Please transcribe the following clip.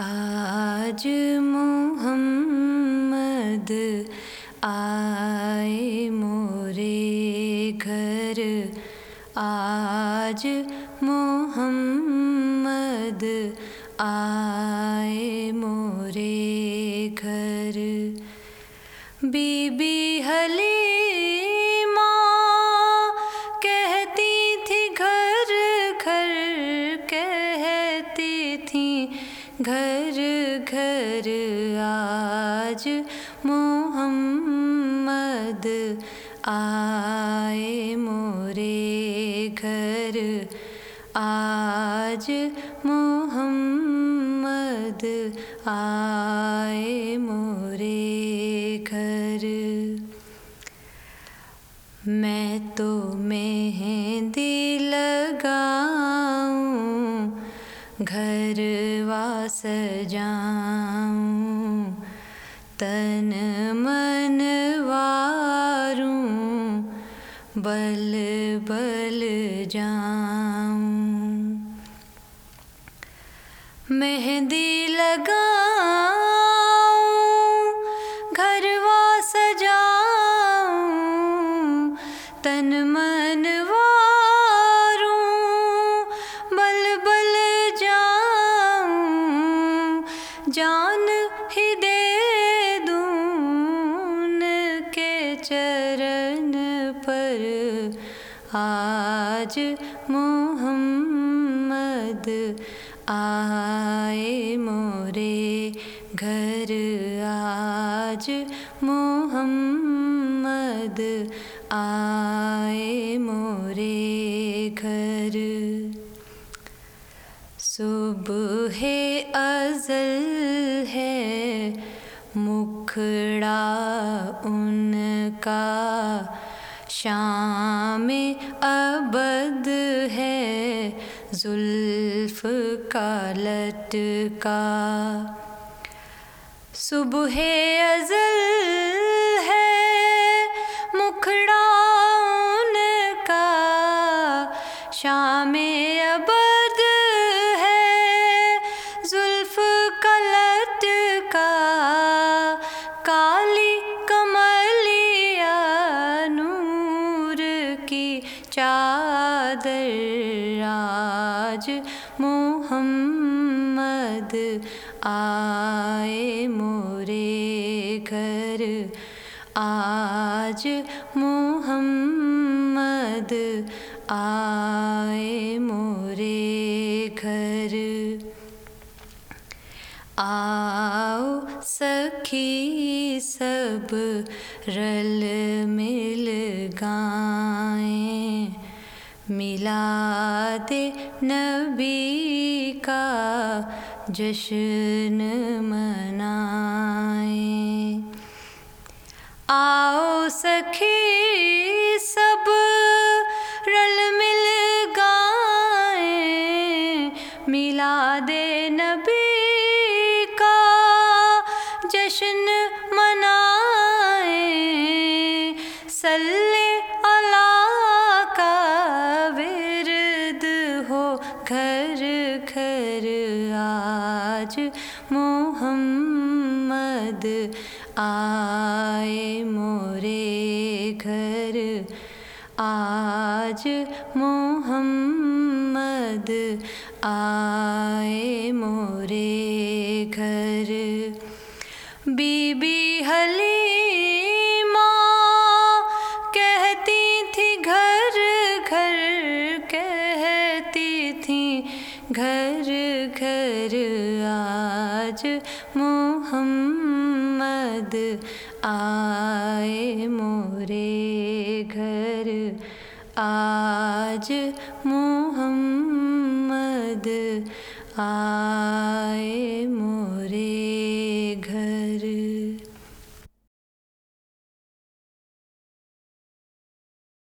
آج محمد آئے مورے گھر۔ آج محمد آئے مورے گھر۔ بی بی آج محمد آئے مورے گھر۔ آج محمد آئے مورے گھر۔ میں تو مہندی لگاؤں، گھر وا سجاؤں تن من واروں بل بل جاؤں مہندی لگاؤں چرن پر آج محمد آئے مورے گھر آج محمد آئے مورے گھر۔ صبح ازل مکھڑا ان کا شام ابد ہے زلف کا لٹکا صبح ازل چادر آج محمد آئے مورے گھر۔ آج محمد آئے مورے گھر۔ آؤ سکھی سب رل مل گائیں میلاد نبی کا جشن منائیں۔ آؤ سکھی سب رل مل گائیں۔ میلاد نبی کا جشن منائیں۔ صلی اللہ محمد آئے مورے گھر۔ آج محمد آئے مورے گھر۔ بی بی حلی گھر گھر آج محمد آئے مورے گھر آج محمد آئے